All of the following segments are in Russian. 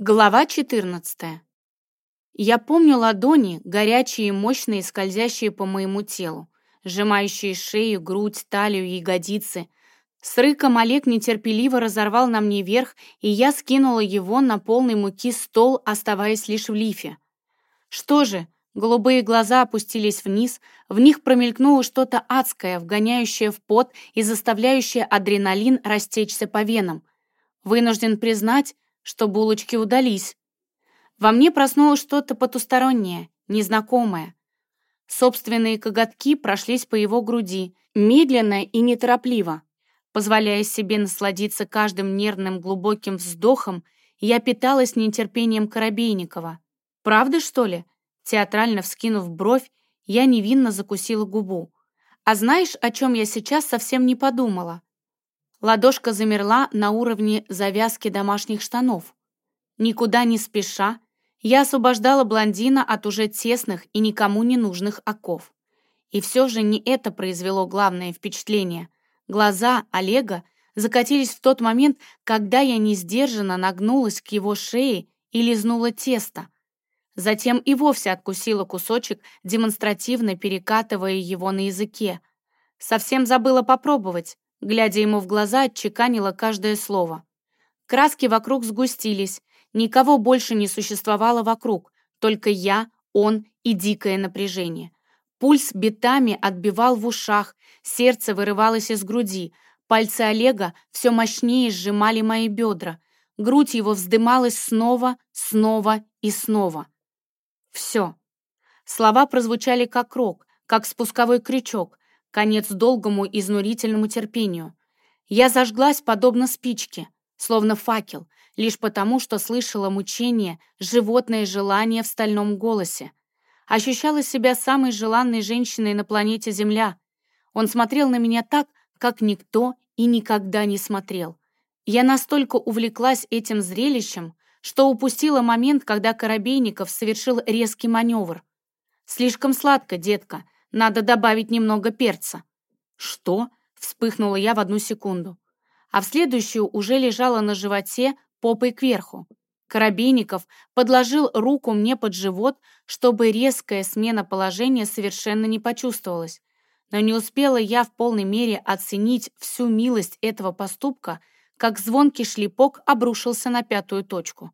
Глава 14. Я помню ладони, горячие и мощные, скользящие по моему телу, сжимающие шею, грудь, талию, ягодицы. С рыком Олег нетерпеливо разорвал на мне верх, и я скинула его на полный муки стол, оставаясь лишь в лифе. Что же, голубые глаза опустились вниз, в них промелькнуло что-то адское, вгоняющее в пот и заставляющее адреналин растечься по венам. Вынужден признать, что булочки удались. Во мне проснулось что-то потустороннее, незнакомое. Собственные коготки прошлись по его груди, медленно и неторопливо. Позволяя себе насладиться каждым нервным глубоким вздохом, я питалась нетерпением Коробейникова. «Правда, что ли?» Театрально вскинув бровь, я невинно закусила губу. «А знаешь, о чем я сейчас совсем не подумала?» Ладошка замерла на уровне завязки домашних штанов. Никуда не спеша, я освобождала блондина от уже тесных и никому не нужных оков. И все же не это произвело главное впечатление. Глаза Олега закатились в тот момент, когда я несдержанно нагнулась к его шее и лизнула тесто. Затем и вовсе откусила кусочек, демонстративно перекатывая его на языке. Совсем забыла попробовать. Глядя ему в глаза, отчеканила каждое слово. Краски вокруг сгустились, никого больше не существовало вокруг, только я, он и дикое напряжение. Пульс битами отбивал в ушах, сердце вырывалось из груди, пальцы Олега все мощнее сжимали мои бедра, грудь его вздымалась снова, снова и снова. Все. Слова прозвучали как рок, как спусковой крючок, конец долгому изнурительному терпению. Я зажглась, подобно спичке, словно факел, лишь потому, что слышала мучение, животное желание в стальном голосе. Ощущала себя самой желанной женщиной на планете Земля. Он смотрел на меня так, как никто и никогда не смотрел. Я настолько увлеклась этим зрелищем, что упустила момент, когда Коробейников совершил резкий маневр. «Слишком сладко, детка», надо добавить немного перца». «Что?» — вспыхнула я в одну секунду. А в следующую уже лежала на животе, попой кверху. Коробейников подложил руку мне под живот, чтобы резкая смена положения совершенно не почувствовалась. Но не успела я в полной мере оценить всю милость этого поступка, как звонкий шлепок обрушился на пятую точку.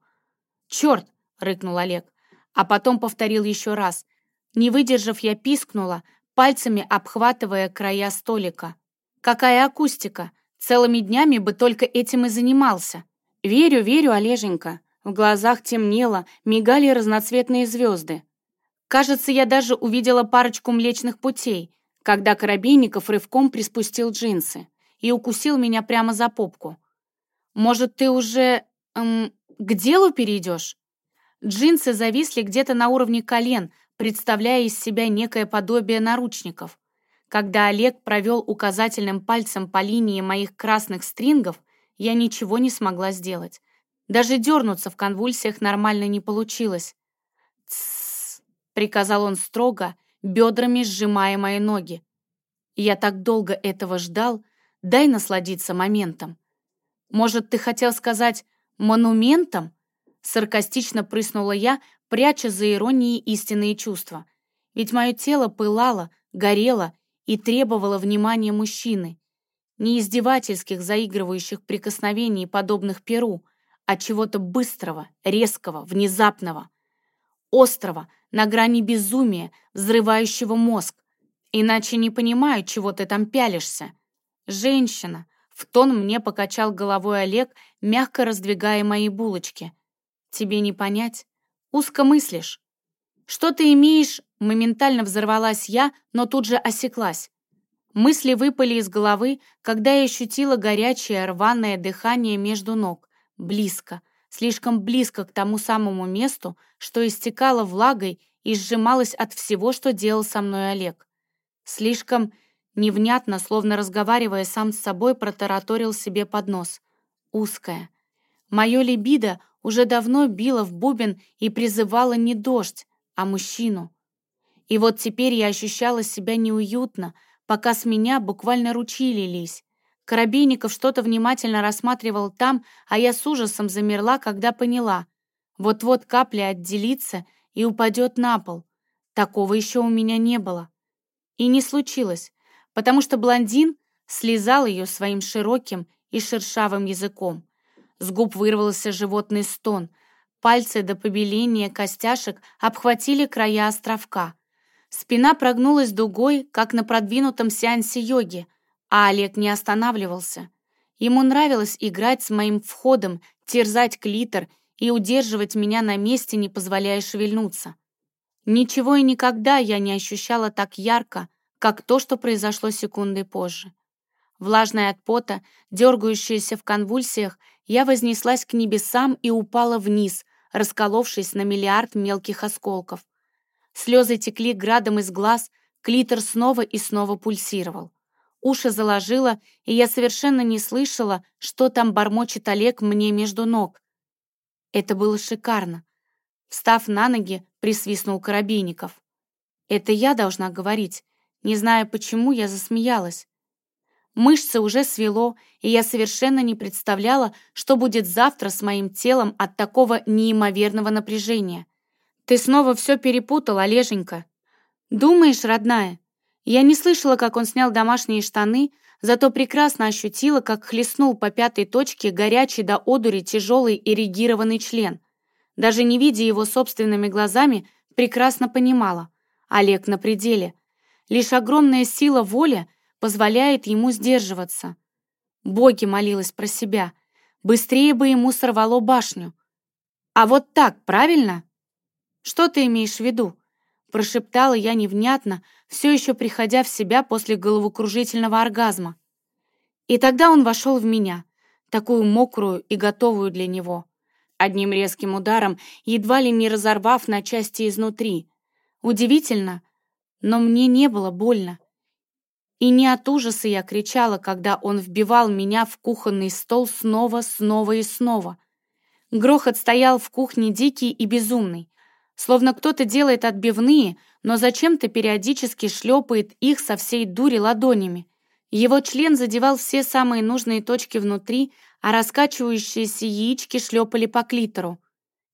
«Черт!» — рыкнул Олег, а потом повторил еще раз, не выдержав, я пискнула, пальцами обхватывая края столика. «Какая акустика! Целыми днями бы только этим и занимался!» «Верю, верю, Олеженька!» В глазах темнело, мигали разноцветные звезды. Кажется, я даже увидела парочку млечных путей, когда Коробейников рывком приспустил джинсы и укусил меня прямо за попку. «Может, ты уже... Эм, к делу перейдешь?» Джинсы зависли где-то на уровне колен, представляя из себя некое подобие наручников. Когда Олег провел указательным пальцем по линии моих красных стрингов, я ничего не смогла сделать. Даже дернуться в конвульсиях нормально не получилось. «Тссс», — приказал он строго, бедрами сжимая мои ноги. «Я так долго этого ждал, дай насладиться моментом». «Может, ты хотел сказать монументом?» Саркастично прыснула я, пряча за иронией истинные чувства. Ведь мое тело пылало, горело и требовало внимания мужчины. Не издевательских заигрывающих прикосновений, подобных перу, а чего-то быстрого, резкого, внезапного. Острого, на грани безумия, взрывающего мозг. Иначе не понимаю, чего ты там пялишься. Женщина. В тон мне покачал головой Олег, мягко раздвигая мои булочки. Тебе не понять. Узко мыслишь. Что ты имеешь? Моментально взорвалась я, но тут же осеклась. Мысли выпали из головы, когда я ощутила горячее рваное дыхание между ног. Близко, слишком близко к тому самому месту, что истекало влагой и сжималось от всего, что делал со мной Олег. Слишком невнятно, словно разговаривая сам с собой, протараторил себе под нос. Узкое. Мое либидо уже давно била в бубен и призывала не дождь, а мужчину. И вот теперь я ощущала себя неуютно, пока с меня буквально ручьи лились. Коробейников что-то внимательно рассматривал там, а я с ужасом замерла, когда поняла. Вот-вот капля отделится и упадет на пол. Такого еще у меня не было. И не случилось, потому что блондин слезал ее своим широким и шершавым языком. С губ вырвался животный стон. Пальцы до побеления костяшек обхватили края островка. Спина прогнулась дугой, как на продвинутом сеансе йоги, а Олег не останавливался. Ему нравилось играть с моим входом, терзать клитор и удерживать меня на месте, не позволяя шевельнуться. Ничего и никогда я не ощущала так ярко, как то, что произошло секунды позже. Влажная от пота, дергающаяся в конвульсиях, я вознеслась к небесам и упала вниз, расколовшись на миллиард мелких осколков. Слезы текли градом из глаз, клитор снова и снова пульсировал. Уши заложило, и я совершенно не слышала, что там бормочет Олег мне между ног. Это было шикарно. Встав на ноги, присвистнул Коробейников. Это я должна говорить. Не зная почему, я засмеялась. Мышцы уже свело, и я совершенно не представляла, что будет завтра с моим телом от такого неимоверного напряжения. «Ты снова все перепутал, Олеженька». «Думаешь, родная?» Я не слышала, как он снял домашние штаны, зато прекрасно ощутила, как хлестнул по пятой точке горячий до одури тяжелый эрегированный член. Даже не видя его собственными глазами, прекрасно понимала. Олег на пределе. Лишь огромная сила воли позволяет ему сдерживаться. Боги молилась про себя. Быстрее бы ему сорвало башню. А вот так, правильно? Что ты имеешь в виду? Прошептала я невнятно, все еще приходя в себя после головокружительного оргазма. И тогда он вошел в меня, такую мокрую и готовую для него. Одним резким ударом, едва ли не разорвав на части изнутри. Удивительно, но мне не было больно. И не от ужаса я кричала, когда он вбивал меня в кухонный стол снова, снова и снова. Грохот стоял в кухне дикий и безумный. Словно кто-то делает отбивные, но зачем-то периодически шлепает их со всей дури ладонями. Его член задевал все самые нужные точки внутри, а раскачивающиеся яички шлепали по клитору.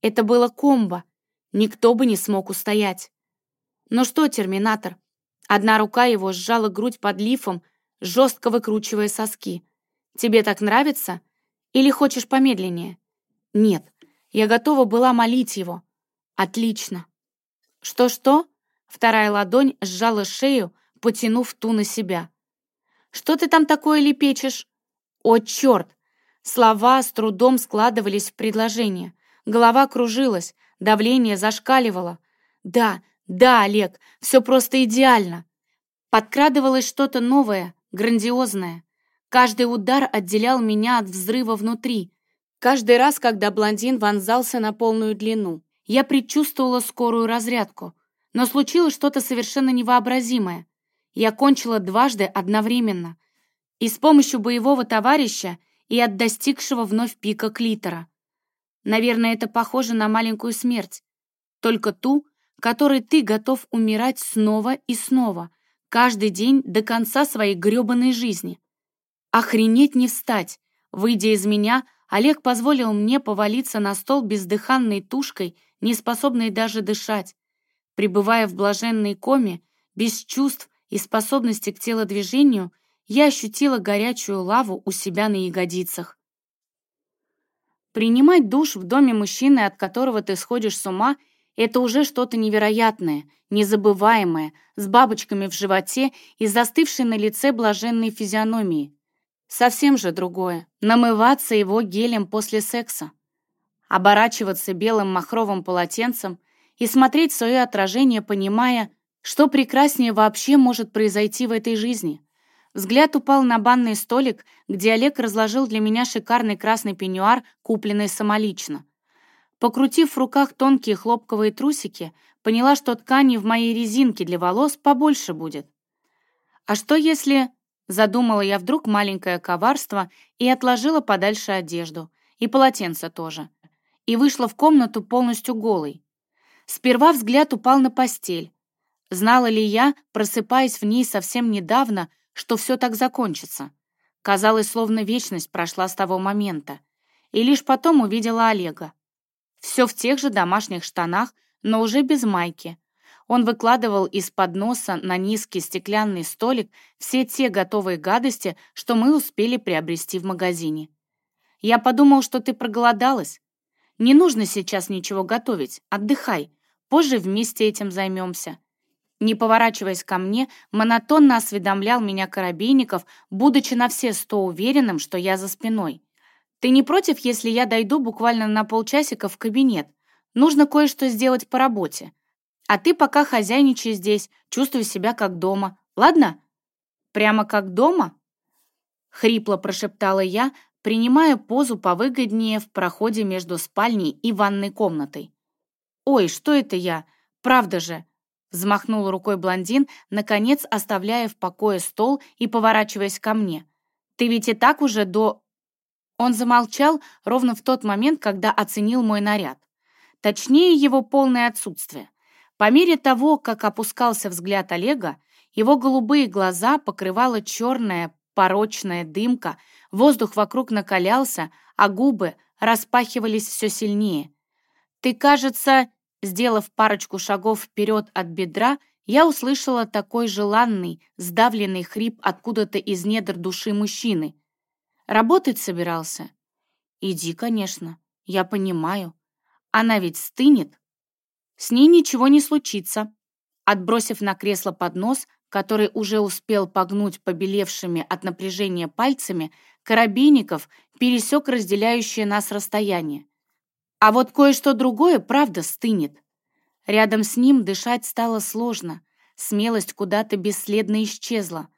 Это было комбо. Никто бы не смог устоять. Ну что, терминатор? Одна рука его сжала грудь под лифом, жестко выкручивая соски. Тебе так нравится? Или хочешь помедленнее? Нет, я готова была молить его. Отлично. Что-что? Вторая ладонь сжала шею, потянув ту на себя. «Что ты там такое лепечешь?» «О, черт!» Слова с трудом складывались в предложение. Голова кружилась, давление зашкаливало. «Да, да, Олег, все просто идеально!» Подкрадывалось что-то новое, грандиозное. Каждый удар отделял меня от взрыва внутри. Каждый раз, когда блондин вонзался на полную длину, я предчувствовала скорую разрядку. Но случилось что-то совершенно невообразимое. Я кончила дважды одновременно. И с помощью боевого товарища, и от достигшего вновь пика клитора. Наверное, это похоже на маленькую смерть. Только ту, которой ты готов умирать снова и снова, каждый день до конца своей грёбаной жизни. Охренеть не встать. Выйдя из меня, Олег позволил мне повалиться на стол бездыханной тушкой, не способной даже дышать. Пребывая в блаженной коме, без чувств и способности к телодвижению, я ощутила горячую лаву у себя на ягодицах. Принимать душ в доме мужчины, от которого ты сходишь с ума, это уже что-то невероятное, незабываемое, с бабочками в животе и застывшей на лице блаженной физиономии. Совсем же другое — намываться его гелем после секса. Оборачиваться белым махровым полотенцем — и смотреть свое отражение, понимая, что прекраснее вообще может произойти в этой жизни. Взгляд упал на банный столик, где Олег разложил для меня шикарный красный пеньюар, купленный самолично. Покрутив в руках тонкие хлопковые трусики, поняла, что ткани в моей резинке для волос побольше будет. А что если... Задумала я вдруг маленькое коварство и отложила подальше одежду. И полотенце тоже. И вышла в комнату полностью голой. Сперва взгляд упал на постель. Знала ли я, просыпаясь в ней совсем недавно, что все так закончится? Казалось, словно вечность прошла с того момента. И лишь потом увидела Олега. Все в тех же домашних штанах, но уже без майки. Он выкладывал из-под носа на низкий стеклянный столик все те готовые гадости, что мы успели приобрести в магазине. «Я подумал, что ты проголодалась. Не нужно сейчас ничего готовить, отдыхай. Позже вместе этим займемся». Не поворачиваясь ко мне, монотонно осведомлял меня Коробейников, будучи на все сто уверенным, что я за спиной. «Ты не против, если я дойду буквально на полчасика в кабинет? Нужно кое-что сделать по работе. А ты пока хозяйничай здесь, чувствуй себя как дома. Ладно?» «Прямо как дома?» Хрипло прошептала я, принимая позу повыгоднее в проходе между спальней и ванной комнатой. «Ой, что это я? Правда же!» Взмахнул рукой блондин, наконец оставляя в покое стол и поворачиваясь ко мне. «Ты ведь и так уже до...» Он замолчал ровно в тот момент, когда оценил мой наряд. Точнее, его полное отсутствие. По мере того, как опускался взгляд Олега, его голубые глаза покрывала черная порочная дымка, воздух вокруг накалялся, а губы распахивались все сильнее. «Ты, кажется...» Сделав парочку шагов вперед от бедра, я услышала такой желанный, сдавленный хрип откуда-то из недр души мужчины. Работать собирался? Иди, конечно, я понимаю. Она ведь стынет. С ней ничего не случится. Отбросив на кресло поднос, который уже успел погнуть побелевшими от напряжения пальцами, Коробейников пересек разделяющее нас расстояние. А вот кое-что другое, правда, стынет. Рядом с ним дышать стало сложно, смелость куда-то бесследно исчезла.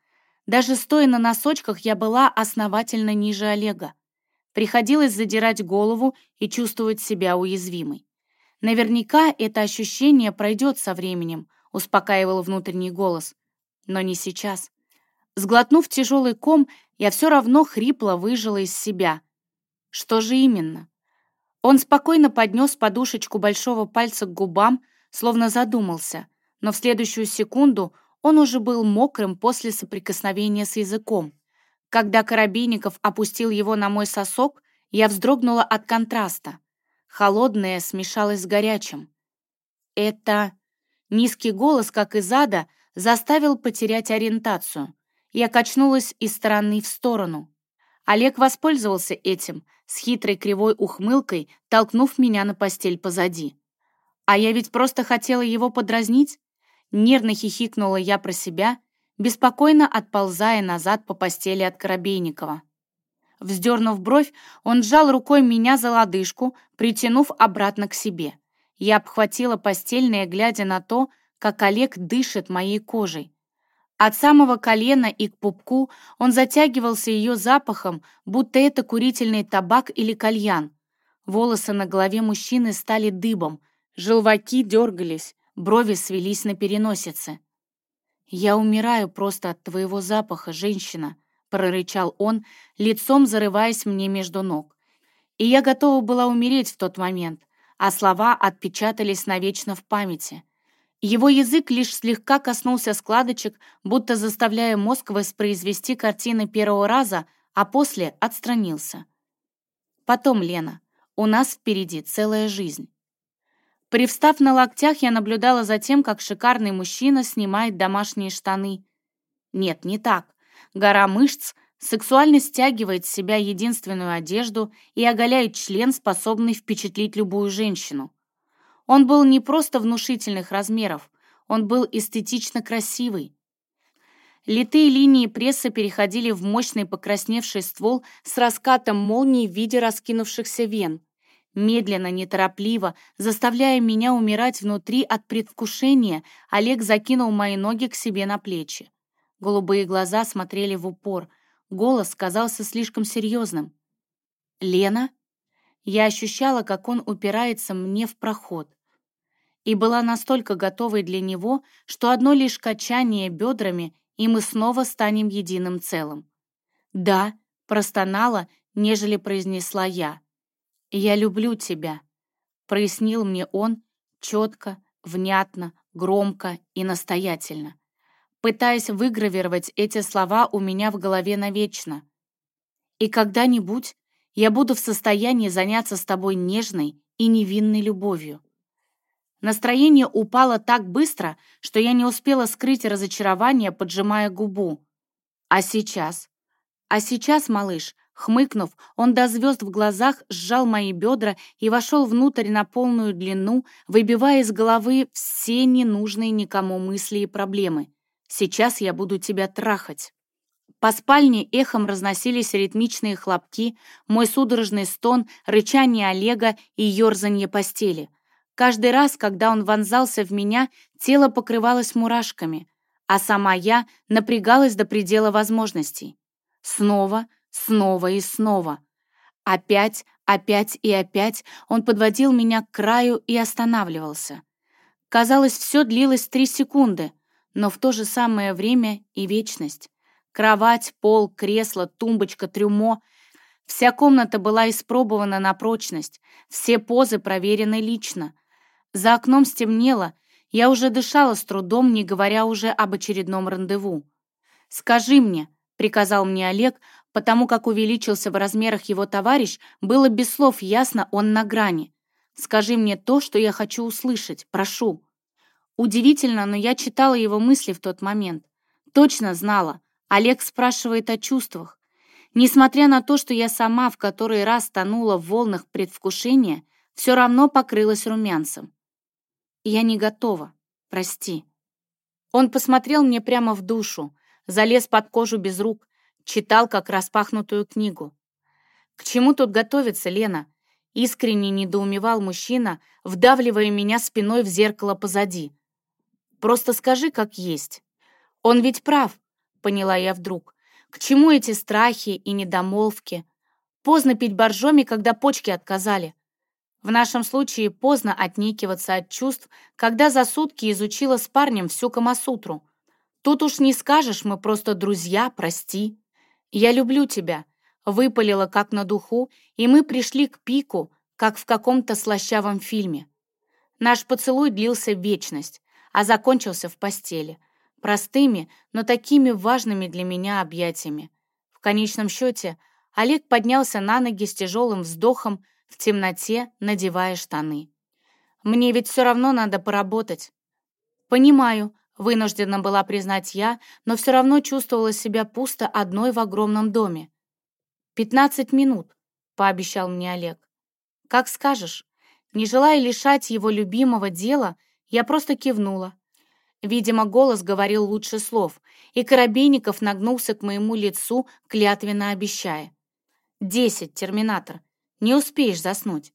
Даже стоя на носочках, я была основательно ниже Олега. Приходилось задирать голову и чувствовать себя уязвимой. Наверняка это ощущение пройдет со временем, успокаивал внутренний голос. Но не сейчас. Сглотнув тяжелый ком, я все равно хрипло выжила из себя. Что же именно? Он спокойно поднес подушечку большого пальца к губам, словно задумался, но в следующую секунду он уже был мокрым после соприкосновения с языком. Когда Коробейников опустил его на мой сосок, я вздрогнула от контраста. Холодное смешалось с горячим. Это... Низкий голос, как из ада, заставил потерять ориентацию. Я качнулась из стороны в сторону. Олег воспользовался этим, с хитрой кривой ухмылкой, толкнув меня на постель позади. А я ведь просто хотела его подразнить. Нервно хихикнула я про себя, беспокойно отползая назад по постели от Коробейникова. Вздернув бровь, он сжал рукой меня за лодыжку, притянув обратно к себе. Я обхватила постельное, глядя на то, как Олег дышит моей кожей. От самого колена и к пупку он затягивался ее запахом, будто это курительный табак или кальян. Волосы на голове мужчины стали дыбом, желваки дергались, брови свелись на переносице. «Я умираю просто от твоего запаха, женщина», — прорычал он, лицом зарываясь мне между ног. И я готова была умереть в тот момент, а слова отпечатались навечно в памяти — его язык лишь слегка коснулся складочек, будто заставляя мозг воспроизвести картины первого раза, а после отстранился. «Потом, Лена, у нас впереди целая жизнь». Привстав на локтях, я наблюдала за тем, как шикарный мужчина снимает домашние штаны. Нет, не так. Гора мышц сексуально стягивает с себя единственную одежду и оголяет член, способный впечатлить любую женщину. Он был не просто внушительных размеров, он был эстетично красивый. Литые линии пресса переходили в мощный покрасневший ствол с раскатом молнии в виде раскинувшихся вен. Медленно, неторопливо, заставляя меня умирать внутри от предвкушения, Олег закинул мои ноги к себе на плечи. Голубые глаза смотрели в упор, голос казался слишком серьезным. «Лена?» Я ощущала, как он упирается мне в проход. И была настолько готовой для него, что одно лишь качание бедрами, и мы снова станем единым целым. «Да», — простонала, нежели произнесла я. «Я люблю тебя», — прояснил мне он четко, внятно, громко и настоятельно, пытаясь выгравировать эти слова у меня в голове навечно. «И когда-нибудь я буду в состоянии заняться с тобой нежной, и невинной любовью. Настроение упало так быстро, что я не успела скрыть разочарование, поджимая губу. А сейчас? А сейчас, малыш, хмыкнув, он до звезд в глазах сжал мои бедра и вошел внутрь на полную длину, выбивая из головы все ненужные никому мысли и проблемы. Сейчас я буду тебя трахать. По спальне эхом разносились ритмичные хлопки, мой судорожный стон, рычание Олега и ерзанье постели. Каждый раз, когда он вонзался в меня, тело покрывалось мурашками, а сама я напрягалась до предела возможностей. Снова, снова и снова. Опять, опять и опять он подводил меня к краю и останавливался. Казалось, все длилось три секунды, но в то же самое время и вечность. Кровать, пол, кресло, тумбочка, трюмо. Вся комната была испробована на прочность, все позы проверены лично. За окном стемнело, я уже дышала с трудом, не говоря уже об очередном рандеву. «Скажи мне», — приказал мне Олег, потому как увеличился в размерах его товарищ, было без слов ясно, он на грани. «Скажи мне то, что я хочу услышать, прошу». Удивительно, но я читала его мысли в тот момент. Точно знала, Олег спрашивает о чувствах. Несмотря на то, что я сама в который раз тонула в волнах предвкушения, все равно покрылась румянцем. Я не готова, прости. Он посмотрел мне прямо в душу, залез под кожу без рук, читал как распахнутую книгу. К чему тут готовиться, Лена? Искренне недоумевал мужчина, вдавливая меня спиной в зеркало позади. Просто скажи, как есть. Он ведь прав поняла я вдруг. К чему эти страхи и недомолвки? Поздно пить боржоми, когда почки отказали. В нашем случае поздно отнекиваться от чувств, когда за сутки изучила с парнем всю Камасутру. Тут уж не скажешь, мы просто друзья, прости. Я люблю тебя. Выпалила как на духу, и мы пришли к пику, как в каком-то слащавом фильме. Наш поцелуй длился вечность, а закончился в постели — простыми, но такими важными для меня объятиями. В конечном счете Олег поднялся на ноги с тяжелым вздохом, в темноте надевая штаны. «Мне ведь все равно надо поработать». «Понимаю», — вынуждена была признать я, но все равно чувствовала себя пусто одной в огромном доме. «Пятнадцать минут», — пообещал мне Олег. «Как скажешь». Не желая лишать его любимого дела, я просто кивнула. Видимо, голос говорил лучше слов, и Коробейников нагнулся к моему лицу, клятвенно обещая. «Десять, терминатор. Не успеешь заснуть».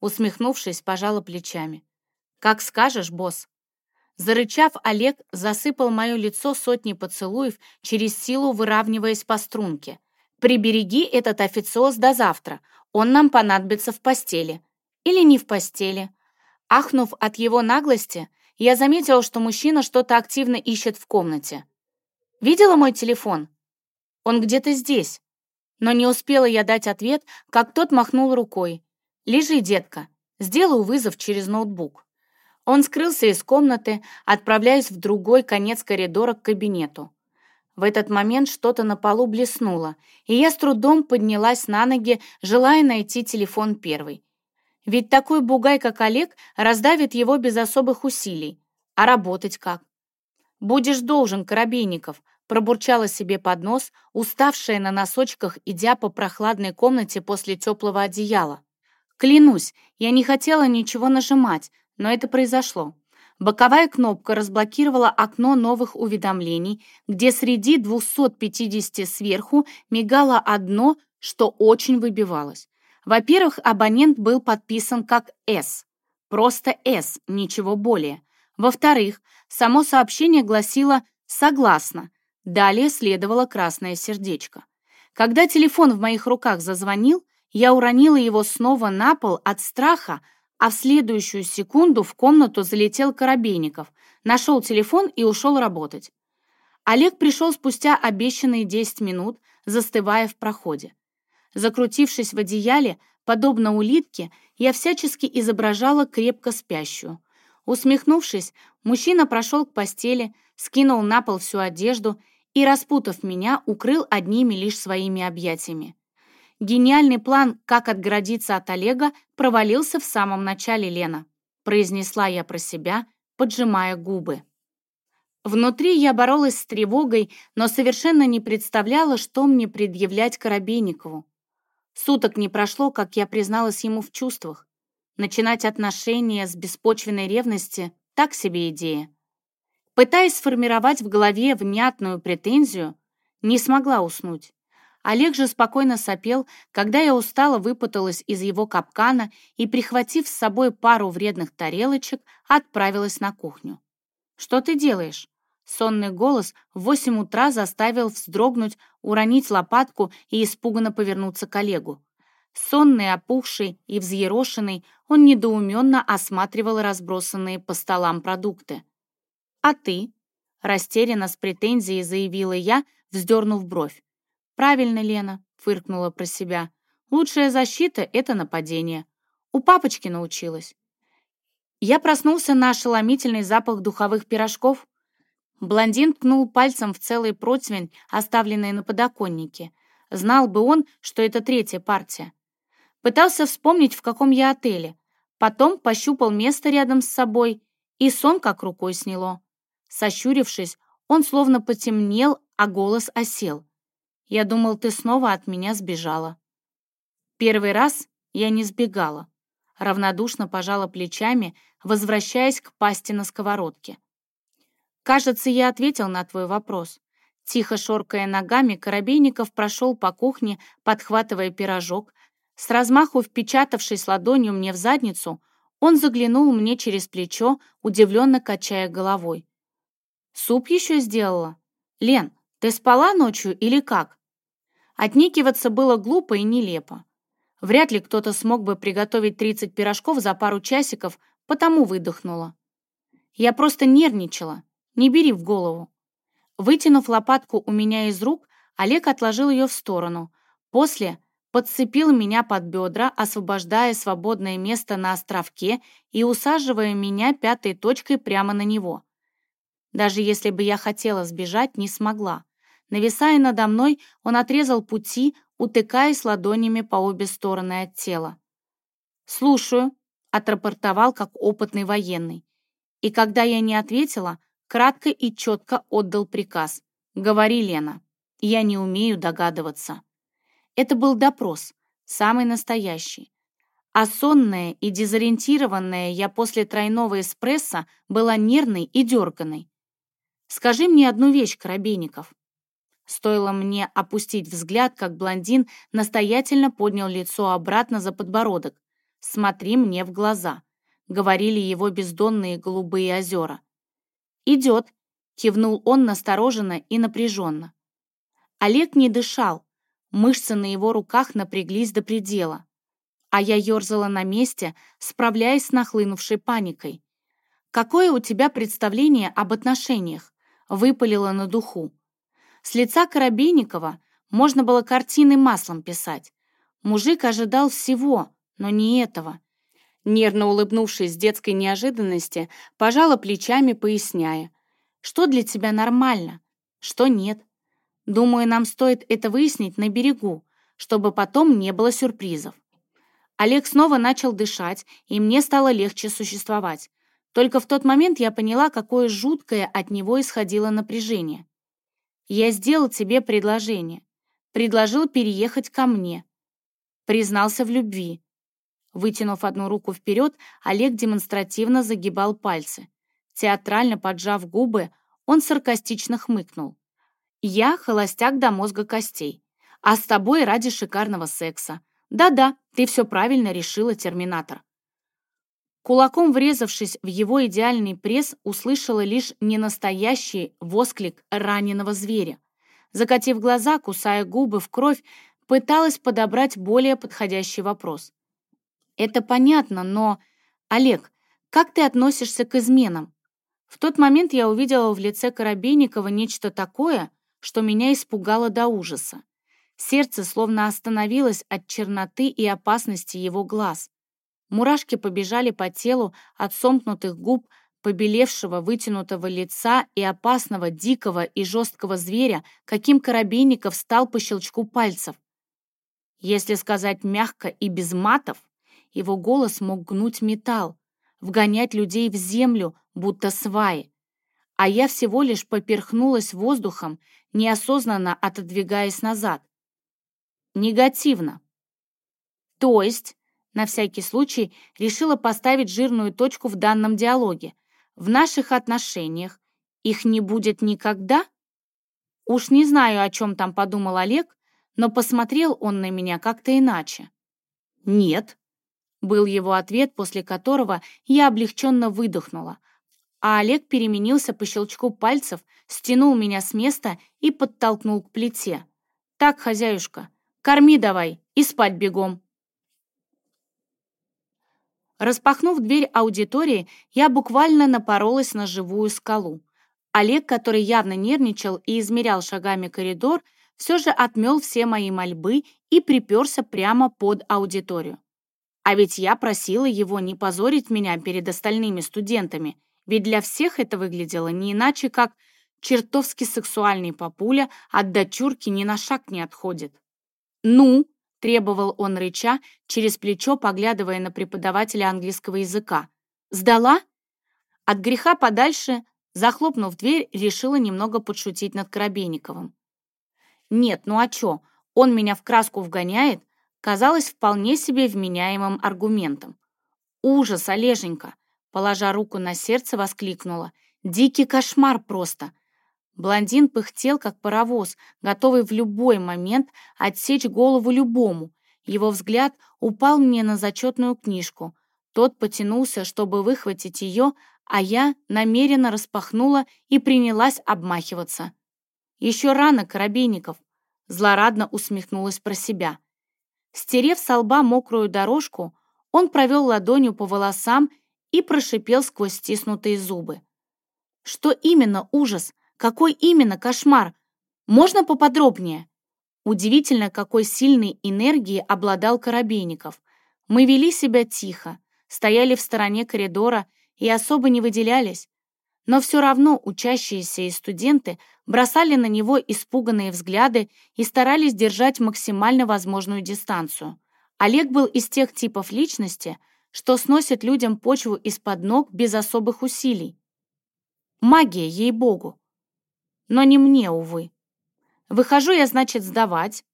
Усмехнувшись, пожала плечами. «Как скажешь, босс». Зарычав, Олег засыпал мое лицо сотни поцелуев, через силу выравниваясь по струнке. «Прибереги этот официоз до завтра. Он нам понадобится в постели. Или не в постели». Ахнув от его наглости, я заметила, что мужчина что-то активно ищет в комнате. «Видела мой телефон? Он где-то здесь». Но не успела я дать ответ, как тот махнул рукой. «Лежи, детка, сделаю вызов через ноутбук». Он скрылся из комнаты, отправляясь в другой конец коридора к кабинету. В этот момент что-то на полу блеснуло, и я с трудом поднялась на ноги, желая найти телефон первый. Ведь такой бугай, как Олег, раздавит его без особых усилий. А работать как? «Будешь должен, Коробейников», пробурчала себе под нос, уставшая на носочках, идя по прохладной комнате после теплого одеяла. Клянусь, я не хотела ничего нажимать, но это произошло. Боковая кнопка разблокировала окно новых уведомлений, где среди 250 сверху мигало одно, что очень выбивалось. Во-первых, абонент был подписан как «С». Просто «С», ничего более. Во-вторых, само сообщение гласило «Согласна». Далее следовало красное сердечко. Когда телефон в моих руках зазвонил, я уронила его снова на пол от страха, а в следующую секунду в комнату залетел Коробейников, нашел телефон и ушел работать. Олег пришел спустя обещанные 10 минут, застывая в проходе. Закрутившись в одеяле, подобно улитке, я всячески изображала крепко спящую. Усмехнувшись, мужчина прошел к постели, скинул на пол всю одежду и, распутав меня, укрыл одними лишь своими объятиями. Гениальный план, как отгородиться от Олега, провалился в самом начале, Лена. Произнесла я про себя, поджимая губы. Внутри я боролась с тревогой, но совершенно не представляла, что мне предъявлять Коробейникову. Суток не прошло, как я призналась ему в чувствах. Начинать отношения с беспочвенной ревности — так себе идея. Пытаясь сформировать в голове внятную претензию, не смогла уснуть. Олег же спокойно сопел, когда я устало выпуталась из его капкана и, прихватив с собой пару вредных тарелочек, отправилась на кухню. «Что ты делаешь?» Сонный голос в восемь утра заставил вздрогнуть, уронить лопатку и испуганно повернуться к Олегу. Сонный, опухший и взъерошенный, он недоуменно осматривал разбросанные по столам продукты. «А ты?» — растерянно с претензией заявила я, вздернув бровь. «Правильно, Лена», — фыркнула про себя. «Лучшая защита — это нападение. У папочки научилась». Я проснулся на ошеломительный запах духовых пирожков. Блондин ткнул пальцем в целый противень, оставленный на подоконнике. Знал бы он, что это третья партия. Пытался вспомнить, в каком я отеле. Потом пощупал место рядом с собой, и сон как рукой сняло. Сощурившись, он словно потемнел, а голос осел. «Я думал, ты снова от меня сбежала». Первый раз я не сбегала. Равнодушно пожала плечами, возвращаясь к пасти на сковородке. «Кажется, я ответил на твой вопрос». Тихо шоркая ногами, Коробейников прошел по кухне, подхватывая пирожок. С размаху впечатавшись ладонью мне в задницу, он заглянул мне через плечо, удивленно качая головой. Суп еще сделала? Лен, ты спала ночью или как? Отникиваться было глупо и нелепо. Вряд ли кто-то смог бы приготовить 30 пирожков за пару часиков, потому выдохнула. Я просто нервничала, не бери в голову. Вытянув лопатку у меня из рук, Олег отложил ее в сторону. После подцепил меня под бедра, освобождая свободное место на островке и усаживая меня пятой точкой прямо на него. Даже если бы я хотела сбежать, не смогла. Нависая надо мной, он отрезал пути, утыкаясь ладонями по обе стороны от тела. «Слушаю», — отрапортовал как опытный военный. И когда я не ответила, кратко и четко отдал приказ. «Говори, Лена, я не умею догадываться». Это был допрос, самый настоящий. А сонная и дезориентированная я после тройного эспрессо была нервной и дерганой. Скажи мне одну вещь, Коробейников». Стоило мне опустить взгляд, как блондин настоятельно поднял лицо обратно за подбородок. «Смотри мне в глаза», — говорили его бездонные голубые озера. «Идет», — кивнул он настороженно и напряженно. Олег не дышал, мышцы на его руках напряглись до предела, а я ерзала на месте, справляясь с нахлынувшей паникой. «Какое у тебя представление об отношениях?» выпалила на духу. С лица Коробейникова можно было картины маслом писать. Мужик ожидал всего, но не этого. Нервно улыбнувшись с детской неожиданности, пожала плечами, поясняя. «Что для тебя нормально? Что нет? Думаю, нам стоит это выяснить на берегу, чтобы потом не было сюрпризов». Олег снова начал дышать, и мне стало легче существовать. Только в тот момент я поняла, какое жуткое от него исходило напряжение. Я сделал тебе предложение. Предложил переехать ко мне. Признался в любви. Вытянув одну руку вперед, Олег демонстративно загибал пальцы. Театрально поджав губы, он саркастично хмыкнул. «Я холостяк до мозга костей, а с тобой ради шикарного секса. Да-да, ты все правильно решила, Терминатор. Кулаком врезавшись в его идеальный пресс, услышала лишь ненастоящий восклик раненого зверя. Закатив глаза, кусая губы в кровь, пыталась подобрать более подходящий вопрос. «Это понятно, но... Олег, как ты относишься к изменам?» В тот момент я увидела в лице Коробейникова нечто такое, что меня испугало до ужаса. Сердце словно остановилось от черноты и опасности его глаз. Мурашки побежали по телу от сомкнутых губ, побелевшего вытянутого лица и опасного, дикого и жесткого зверя, каким Коробейников стал по щелчку пальцев. Если сказать мягко и без матов, его голос мог гнуть металл, вгонять людей в землю, будто сваи. А я всего лишь поперхнулась воздухом, неосознанно отодвигаясь назад. Негативно. То есть, на всякий случай, решила поставить жирную точку в данном диалоге. В наших отношениях их не будет никогда? Уж не знаю, о чем там подумал Олег, но посмотрел он на меня как-то иначе. «Нет», — был его ответ, после которого я облегченно выдохнула, а Олег переменился по щелчку пальцев, стянул меня с места и подтолкнул к плите. «Так, хозяюшка, корми давай и спать бегом». Распахнув дверь аудитории, я буквально напоролась на живую скалу. Олег, который явно нервничал и измерял шагами коридор, все же отмел все мои мольбы и приперся прямо под аудиторию. А ведь я просила его не позорить меня перед остальными студентами, ведь для всех это выглядело не иначе, как чертовски сексуальный папуля от дочурки ни на шаг не отходит. «Ну?» — требовал он рыча, через плечо поглядывая на преподавателя английского языка. «Сдала?» От греха подальше, захлопнув дверь, решила немного подшутить над Коробейниковым. «Нет, ну а чё? Он меня в краску вгоняет?» казалось вполне себе вменяемым аргументом. «Ужас, Олеженька!» — положа руку на сердце, воскликнула. «Дикий кошмар просто!» Блондин пыхтел, как паровоз, готовый в любой момент отсечь голову любому. Его взгляд упал мне на зачетную книжку. Тот потянулся, чтобы выхватить ее, а я намеренно распахнула и принялась обмахиваться. «Еще рано, Коробейников!» Злорадно усмехнулась про себя. Стерев со лба мокрую дорожку, он провел ладонью по волосам и прошипел сквозь стиснутые зубы. «Что именно ужас? Какой именно кошмар? Можно поподробнее? Удивительно, какой сильной энергией обладал Коробейников. Мы вели себя тихо, стояли в стороне коридора и особо не выделялись. Но все равно учащиеся и студенты бросали на него испуганные взгляды и старались держать максимально возможную дистанцию. Олег был из тех типов личности, что сносит людям почву из-под ног без особых усилий. Магия, ей-богу но не мне, увы. Выхожу я, значит, сдавать.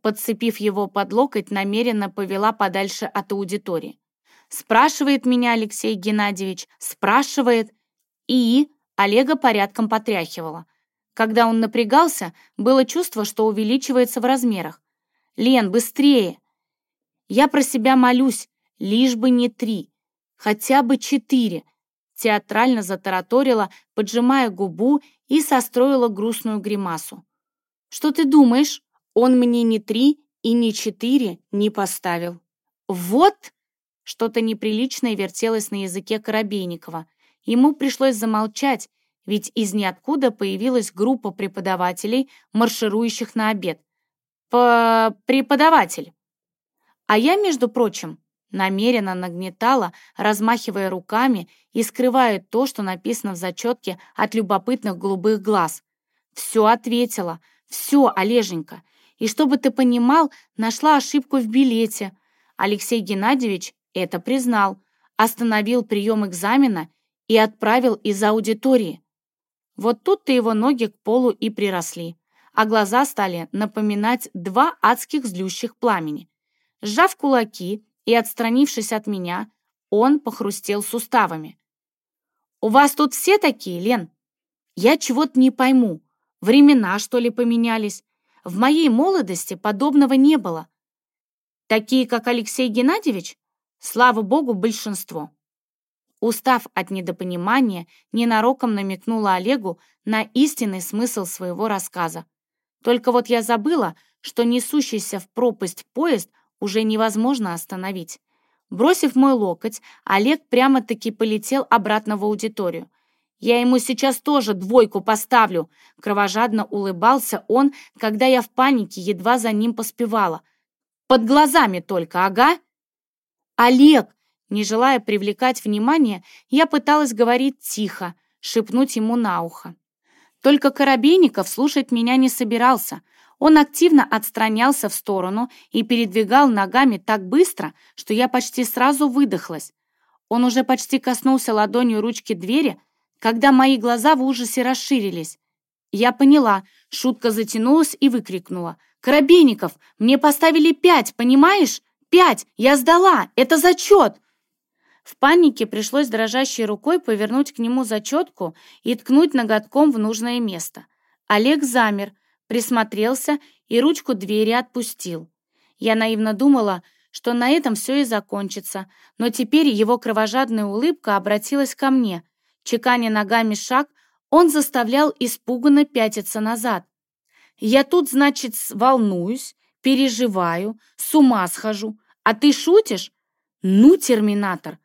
Подцепив его под локоть, намеренно повела подальше от аудитории. Спрашивает меня Алексей Геннадьевич, спрашивает. И Олега порядком потряхивала. Когда он напрягался, было чувство, что увеличивается в размерах. «Лен, быстрее!» Я про себя молюсь, лишь бы не три, хотя бы четыре. Театрально затараторила, поджимая губу и состроила грустную гримасу. «Что ты думаешь? Он мне ни три и ни четыре не поставил». «Вот!» Что-то неприличное вертелось на языке Коробейникова. Ему пришлось замолчать, ведь из ниоткуда появилась группа преподавателей, марширующих на обед. П «Преподаватель!» А я, между прочим, намеренно нагнетала, размахивая руками и скрывая то, что написано в зачетке от любопытных голубых глаз. Все ответила, все, Олеженька. И чтобы ты понимал, нашла ошибку в билете. Алексей Геннадьевич это признал, остановил прием экзамена и отправил из аудитории. Вот тут-то его ноги к полу и приросли, а глаза стали напоминать два адских злющих пламени. Сжав кулаки, и, отстранившись от меня, он похрустел суставами. «У вас тут все такие, Лен? Я чего-то не пойму. Времена, что ли, поменялись? В моей молодости подобного не было. Такие, как Алексей Геннадьевич? Слава богу, большинство». Устав от недопонимания, ненароком намекнула Олегу на истинный смысл своего рассказа. Только вот я забыла, что несущийся в пропасть поезд уже невозможно остановить. Бросив мой локоть, Олег прямо-таки полетел обратно в аудиторию. «Я ему сейчас тоже двойку поставлю!» Кровожадно улыбался он, когда я в панике едва за ним поспевала. «Под глазами только, ага!» «Олег!» Не желая привлекать внимание, я пыталась говорить тихо, шепнуть ему на ухо. Только Коробейников слушать меня не собирался. Он активно отстранялся в сторону и передвигал ногами так быстро, что я почти сразу выдохлась. Он уже почти коснулся ладонью ручки двери, когда мои глаза в ужасе расширились. Я поняла, шутка затянулась и выкрикнула. «Коробейников, мне поставили пять, понимаешь? Пять! Я сдала! Это зачет!» В панике пришлось дрожащей рукой повернуть к нему зачетку и ткнуть ноготком в нужное место. Олег замер, присмотрелся и ручку двери отпустил. Я наивно думала, что на этом все и закончится, но теперь его кровожадная улыбка обратилась ко мне. Чеканя ногами шаг, он заставлял испуганно пятиться назад. «Я тут, значит, волнуюсь, переживаю, с ума схожу, а ты шутишь? Ну, терминатор!»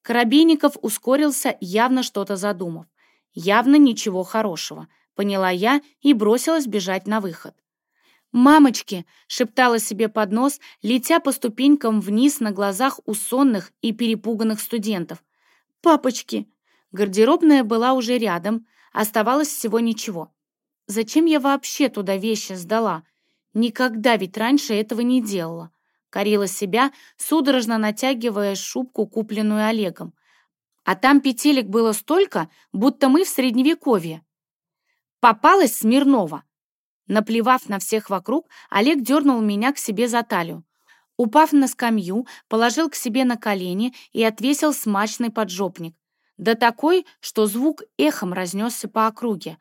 Коробейников ускорился, явно что-то задумав. Явно ничего хорошего, поняла я и бросилась бежать на выход. «Мамочки!» — шептала себе под нос, летя по ступенькам вниз на глазах у сонных и перепуганных студентов. «Папочки!» Гардеробная была уже рядом, оставалось всего ничего. Зачем я вообще туда вещи сдала? Никогда ведь раньше этого не делала. Корила себя, судорожно натягивая шубку, купленную Олегом. А там петелек было столько, будто мы в Средневековье. Попалась Смирнова. Наплевав на всех вокруг, Олег дернул меня к себе за талию. Упав на скамью, положил к себе на колени и отвесил смачный поджопник. Да такой, что звук эхом разнесся по округе.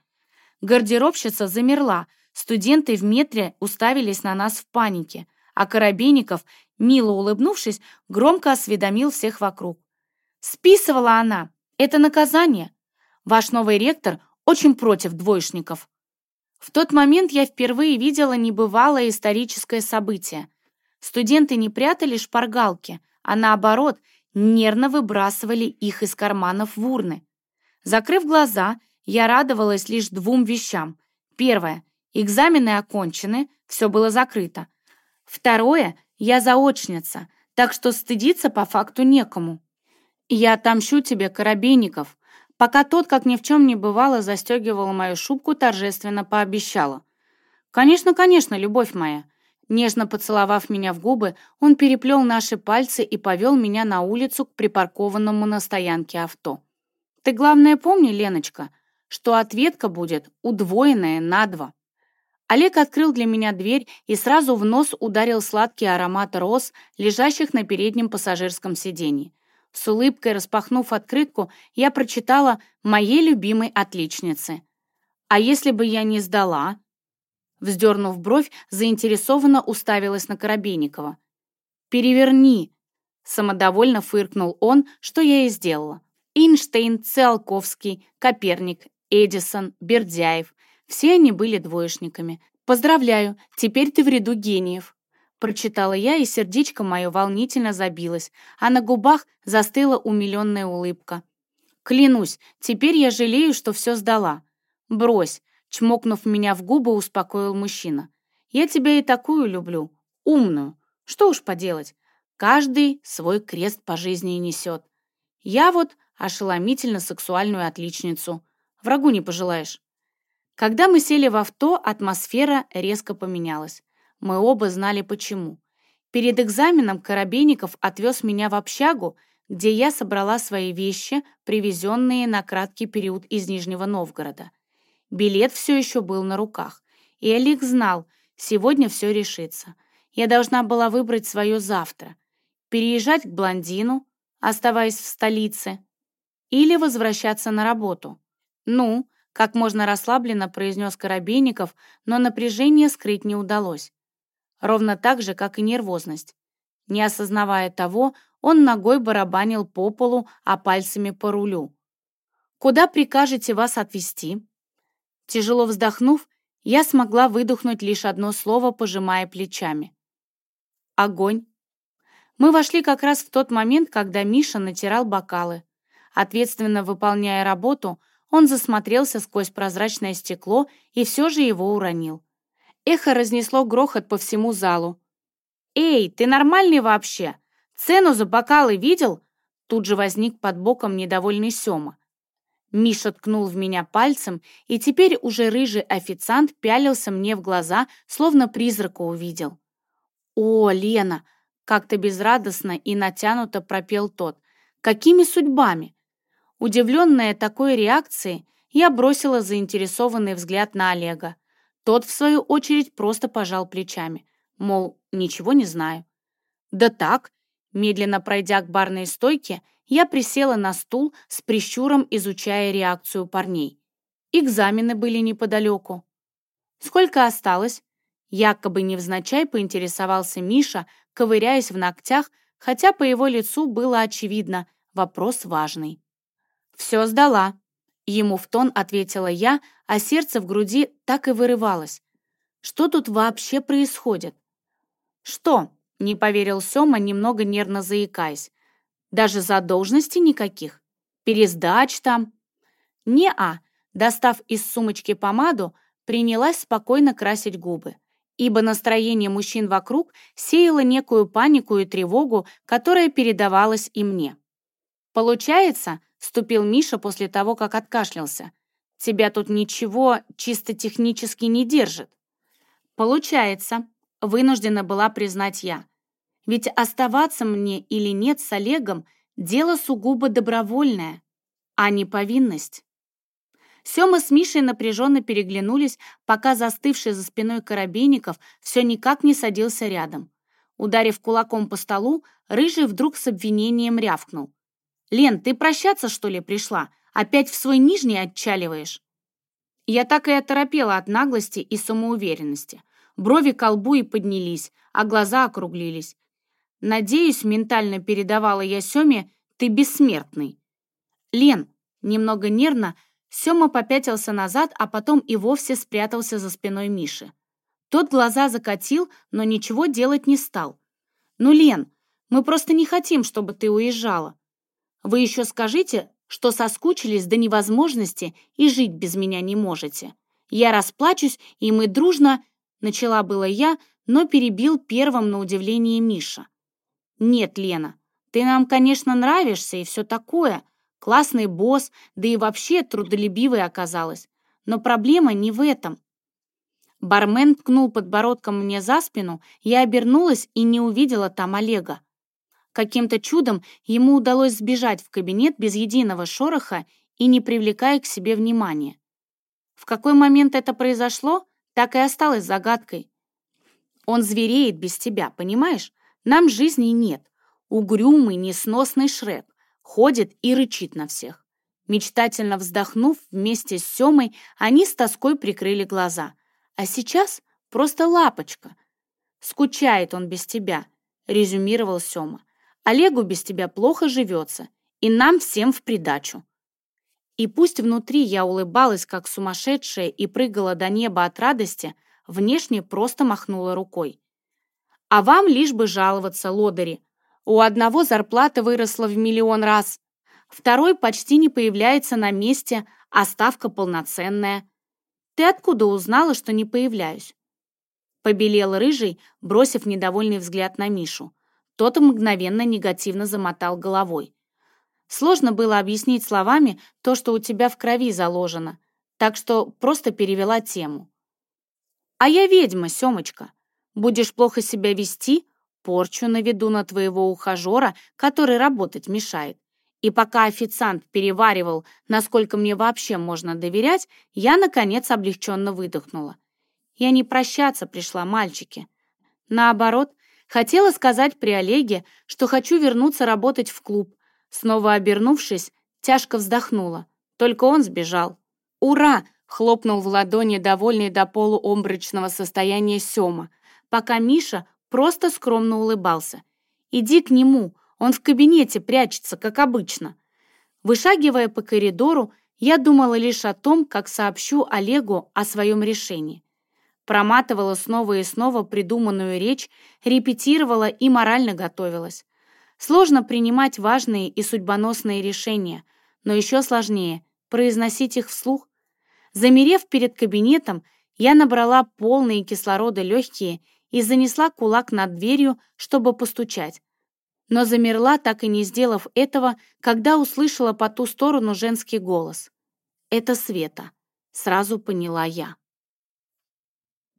Гардеробщица замерла, студенты в метре уставились на нас в панике а Коробейников, мило улыбнувшись, громко осведомил всех вокруг. «Списывала она! Это наказание! Ваш новый ректор очень против двоечников!» В тот момент я впервые видела небывалое историческое событие. Студенты не прятали шпаргалки, а наоборот, нервно выбрасывали их из карманов в урны. Закрыв глаза, я радовалась лишь двум вещам. Первое. Экзамены окончены, все было закрыто. Второе, я заочница, так что стыдиться по факту некому. Я отомщу тебе, Коробейников, пока тот, как ни в чем не бывало, застегивал мою шубку, торжественно пообещала. «Конечно, конечно, любовь моя». Нежно поцеловав меня в губы, он переплел наши пальцы и повел меня на улицу к припаркованному на стоянке авто. «Ты, главное, помни, Леночка, что ответка будет удвоенная на два». Олег открыл для меня дверь и сразу в нос ударил сладкий аромат роз, лежащих на переднем пассажирском сиденье. С улыбкой распахнув открытку, я прочитала «Моей любимой отличницы». «А если бы я не сдала?» Вздернув бровь, заинтересованно уставилась на Коробейникова. «Переверни!» Самодовольно фыркнул он, что я и сделала. Эйнштейн, Циолковский, Коперник, Эдисон, Бердяев, все они были двоечниками. «Поздравляю, теперь ты в ряду гениев!» Прочитала я, и сердечко мое волнительно забилось, а на губах застыла умиленная улыбка. «Клянусь, теперь я жалею, что все сдала». «Брось!» — чмокнув меня в губы, успокоил мужчина. «Я тебя и такую люблю. Умную. Что уж поделать. Каждый свой крест по жизни несет. Я вот ошеломительно сексуальную отличницу. Врагу не пожелаешь». Когда мы сели в авто, атмосфера резко поменялась. Мы оба знали почему. Перед экзаменом Коробейников отвез меня в общагу, где я собрала свои вещи, привезенные на краткий период из Нижнего Новгорода. Билет все еще был на руках, и Олег знал, сегодня все решится. Я должна была выбрать свое завтра. Переезжать к блондину, оставаясь в столице, или возвращаться на работу. Ну, как можно расслабленно произнес Коробейников, но напряжение скрыть не удалось. Ровно так же, как и нервозность. Не осознавая того, он ногой барабанил по полу, а пальцами по рулю. «Куда прикажете вас отвезти?» Тяжело вздохнув, я смогла выдохнуть лишь одно слово, пожимая плечами. «Огонь!» Мы вошли как раз в тот момент, когда Миша натирал бокалы. Ответственно выполняя работу, он засмотрелся сквозь прозрачное стекло и все же его уронил. Эхо разнесло грохот по всему залу. «Эй, ты нормальный вообще? Цену за бокалы видел?» Тут же возник под боком недовольный Сёма. Миша ткнул в меня пальцем, и теперь уже рыжий официант пялился мне в глаза, словно призрака увидел. «О, Лена!» — как-то безрадостно и натянуто пропел тот. «Какими судьбами?» Удивленная такой реакцией, я бросила заинтересованный взгляд на Олега. Тот, в свою очередь, просто пожал плечами. Мол, ничего не знаю. «Да так!» Медленно пройдя к барной стойке, я присела на стул с прищуром, изучая реакцию парней. Экзамены были неподалеку. «Сколько осталось?» Якобы невзначай поинтересовался Миша, ковыряясь в ногтях, хотя по его лицу было очевидно, вопрос важный. «Все сдала», — ему в тон ответила я, а сердце в груди так и вырывалось. «Что тут вообще происходит?» «Что?» — не поверил Сёма, немного нервно заикаясь. Даже задолженности никаких? Пересдач там? Не-а. Достав из сумочки помаду, принялась спокойно красить губы, ибо настроение мужчин вокруг сеяло некую панику и тревогу, которая передавалась и мне. «Получается», — вступил Миша после того, как откашлялся, «тебя тут ничего чисто технически не держит». «Получается», — вынуждена была признать я. Ведь оставаться мне или нет с Олегом – дело сугубо добровольное, а не повинность. Сёма с Мишей напряженно переглянулись, пока застывший за спиной Коробейников все никак не садился рядом. Ударив кулаком по столу, Рыжий вдруг с обвинением рявкнул. «Лен, ты прощаться, что ли, пришла? Опять в свой нижний отчаливаешь?» Я так и оторопела от наглости и самоуверенности. Брови к лбу и поднялись, а глаза округлились. Надеюсь, ментально передавала я Сёме, ты бессмертный. Лен, немного нервно, Сёма попятился назад, а потом и вовсе спрятался за спиной Миши. Тот глаза закатил, но ничего делать не стал. «Ну, Лен, мы просто не хотим, чтобы ты уезжала. Вы еще скажите, что соскучились до невозможности и жить без меня не можете. Я расплачусь, и мы дружно...» Начала было я, но перебил первым на удивление Миша. «Нет, Лена, ты нам, конечно, нравишься и все такое. Классный босс, да и вообще трудолюбивый оказалась. Но проблема не в этом». Бармен ткнул подбородком мне за спину, я обернулась и не увидела там Олега. Каким-то чудом ему удалось сбежать в кабинет без единого шороха и не привлекая к себе внимания. В какой момент это произошло, так и осталось загадкой. Он звереет без тебя, понимаешь? Нам жизни нет. Угрюмый, несносный Шрек ходит и рычит на всех. Мечтательно вздохнув вместе с Семой, они с тоской прикрыли глаза. А сейчас просто лапочка. Скучает он без тебя, резюмировал Сема. Олегу без тебя плохо живется, и нам всем в придачу. И пусть внутри я улыбалась, как сумасшедшая, и прыгала до неба от радости, внешне просто махнула рукой. А вам лишь бы жаловаться, лодыри. У одного зарплата выросла в миллион раз, второй почти не появляется на месте, а ставка полноценная. Ты откуда узнала, что не появляюсь?» Побелел рыжий, бросив недовольный взгляд на Мишу. Тот мгновенно негативно замотал головой. Сложно было объяснить словами то, что у тебя в крови заложено, так что просто перевела тему. «А я ведьма, Семочка. Будешь плохо себя вести, порчу наведу на твоего ухажера, который работать мешает. И пока официант переваривал, насколько мне вообще можно доверять, я, наконец, облегченно выдохнула. Я не прощаться пришла, мальчики. Наоборот, хотела сказать при Олеге, что хочу вернуться работать в клуб. Снова обернувшись, тяжко вздохнула. Только он сбежал. «Ура!» — хлопнул в ладони довольный до полуомбрачного состояния Сёма — пока Миша просто скромно улыбался. «Иди к нему, он в кабинете прячется, как обычно». Вышагивая по коридору, я думала лишь о том, как сообщу Олегу о своем решении. Проматывала снова и снова придуманную речь, репетировала и морально готовилась. Сложно принимать важные и судьбоносные решения, но еще сложнее произносить их вслух. Замерев перед кабинетом, я набрала полные кислорода легкие и занесла кулак над дверью, чтобы постучать. Но замерла, так и не сделав этого, когда услышала по ту сторону женский голос. Это Света, сразу поняла я.